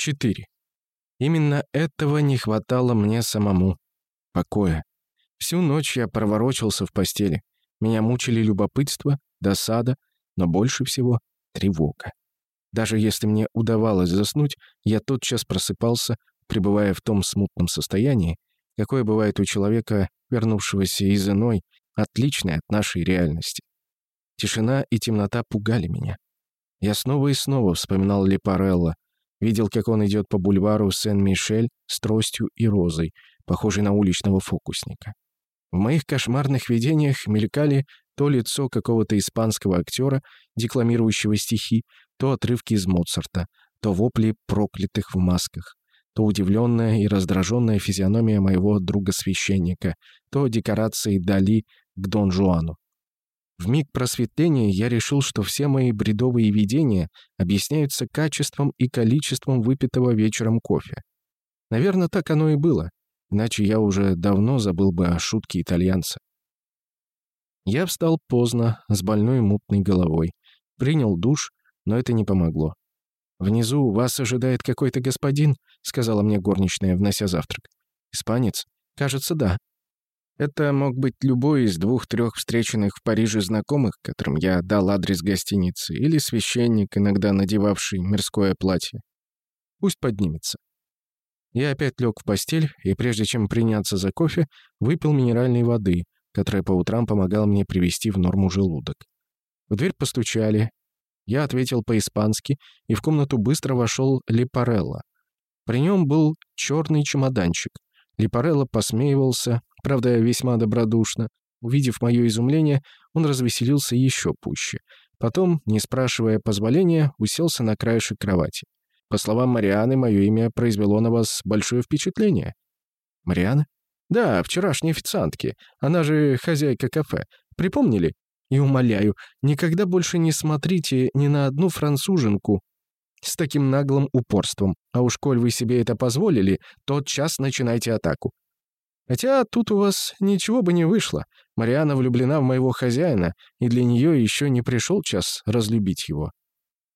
4. Именно этого не хватало мне самому. Покоя. Всю ночь я проворочился в постели. Меня мучили любопытство, досада, но больше всего тревога. Даже если мне удавалось заснуть, я тотчас просыпался, пребывая в том смутном состоянии, какое бывает у человека, вернувшегося из иной, отличной от нашей реальности. Тишина и темнота пугали меня. Я снова и снова вспоминал Лепарелло, видел, как он идет по бульвару Сен-Мишель с тростью и розой, похожей на уличного фокусника. В моих кошмарных видениях мелькали то лицо какого-то испанского актера, декламирующего стихи, то отрывки из Моцарта, то вопли проклятых в масках, то удивленная и раздраженная физиономия моего друга-священника, то декорации Дали к Дон Жуану. В миг просветления я решил, что все мои бредовые видения объясняются качеством и количеством выпитого вечером кофе. Наверное, так оно и было, иначе я уже давно забыл бы о шутке итальянца. Я встал поздно, с больной мутной головой, принял душ, но это не помогло. «Внизу вас ожидает какой-то господин», — сказала мне горничная, внося завтрак. «Испанец? Кажется, да». Это мог быть любой из двух-трех встреченных в Париже знакомых, которым я дал адрес гостиницы, или священник, иногда надевавший мирское платье. Пусть поднимется. Я опять лег в постель, и прежде чем приняться за кофе, выпил минеральной воды, которая по утрам помогала мне привести в норму желудок. В дверь постучали, я ответил по-испански, и в комнату быстро вошел Липарелло. При нем был черный чемоданчик. Липарелло посмеивался, правда, весьма добродушно. Увидев мое изумление, он развеселился еще пуще. Потом, не спрашивая позволения, уселся на краешек кровати. По словам Марианы, мое имя произвело на вас большое впечатление. Мариана? Да, вчерашней официантки. Она же хозяйка кафе. Припомнили? И умоляю, никогда больше не смотрите ни на одну француженку с таким наглым упорством. А уж коль вы себе это позволили, тот час начинайте атаку. Хотя тут у вас ничего бы не вышло. Мариана влюблена в моего хозяина, и для нее еще не пришел час разлюбить его.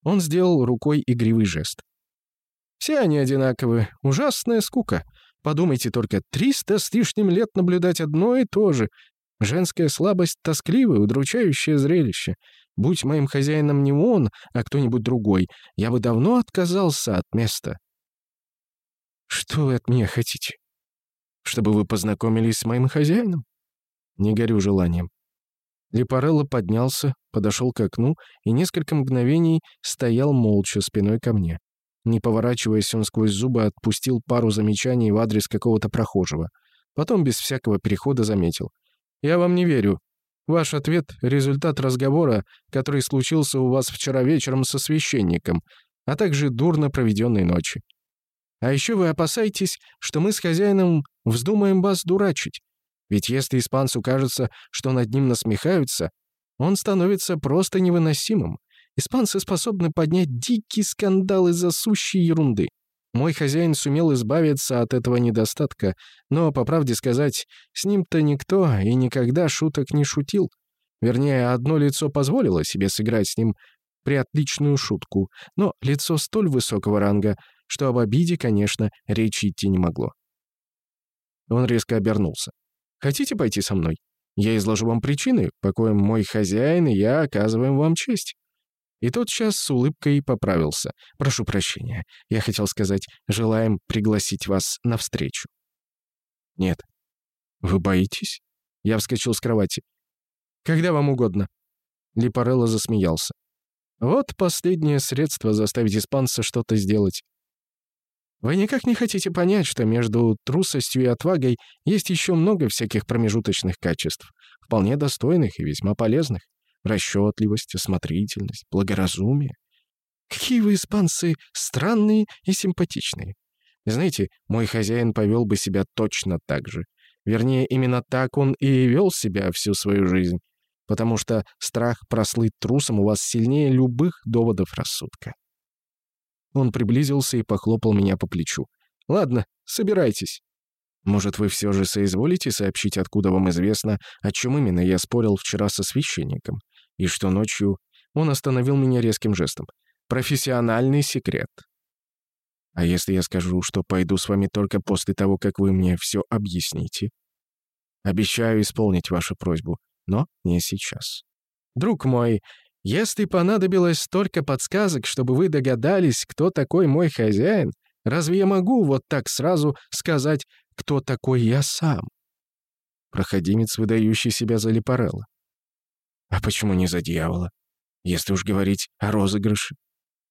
Он сделал рукой игривый жест. Все они одинаковы. Ужасная скука. Подумайте только, триста с лишним лет наблюдать одно и то же, Женская слабость — тоскливое, удручающее зрелище. Будь моим хозяином не он, а кто-нибудь другой, я бы давно отказался от места. Что вы от меня хотите? Чтобы вы познакомились с моим хозяином? Не горю желанием. Лепарелло поднялся, подошел к окну и несколько мгновений стоял молча спиной ко мне. Не поворачиваясь, он сквозь зубы отпустил пару замечаний в адрес какого-то прохожего. Потом без всякого перехода заметил. Я вам не верю. Ваш ответ — результат разговора, который случился у вас вчера вечером со священником, а также дурно проведенной ночи. А еще вы опасаетесь, что мы с хозяином вздумаем вас дурачить. Ведь если испанцу кажется, что над ним насмехаются, он становится просто невыносимым. Испанцы способны поднять дикий скандал из-за сущей ерунды. Мой хозяин сумел избавиться от этого недостатка, но, по правде сказать, с ним-то никто и никогда шуток не шутил. Вернее, одно лицо позволило себе сыграть с ним приотличную шутку, но лицо столь высокого ранга, что об обиде, конечно, речи идти не могло. Он резко обернулся. «Хотите пойти со мной? Я изложу вам причины, по коим мой хозяин и я оказываем вам честь». И тот сейчас с улыбкой поправился. «Прошу прощения. Я хотел сказать, желаем пригласить вас на встречу». «Нет». «Вы боитесь?» Я вскочил с кровати. «Когда вам угодно». Липарелло засмеялся. «Вот последнее средство заставить испанца что-то сделать. Вы никак не хотите понять, что между трусостью и отвагой есть еще много всяких промежуточных качеств, вполне достойных и весьма полезных расчетливость, осмотрительность, благоразумие. Какие вы, испанцы, странные и симпатичные. Знаете, мой хозяин повел бы себя точно так же. Вернее, именно так он и вел себя всю свою жизнь. Потому что страх прослыть трусом у вас сильнее любых доводов рассудка. Он приблизился и похлопал меня по плечу. «Ладно, собирайтесь. Может, вы все же соизволите сообщить, откуда вам известно, о чем именно я спорил вчера со священником? И что ночью... Он остановил меня резким жестом. «Профессиональный секрет». А если я скажу, что пойду с вами только после того, как вы мне все объясните? Обещаю исполнить вашу просьбу, но не сейчас. Друг мой, если понадобилось столько подсказок, чтобы вы догадались, кто такой мой хозяин, разве я могу вот так сразу сказать, кто такой я сам? Проходимец, выдающий себя за Липарелла. А почему не за дьявола? Если уж говорить о розыгрыше.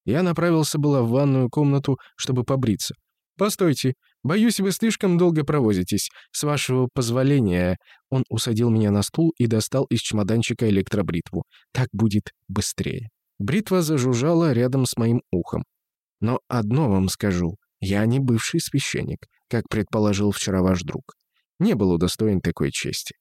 Я направился было в ванную комнату, чтобы побриться. «Постойте, боюсь, вы слишком долго провозитесь. С вашего позволения...» Он усадил меня на стул и достал из чемоданчика электробритву. «Так будет быстрее». Бритва зажужжала рядом с моим ухом. «Но одно вам скажу. Я не бывший священник, как предположил вчера ваш друг. Не был удостоен такой чести.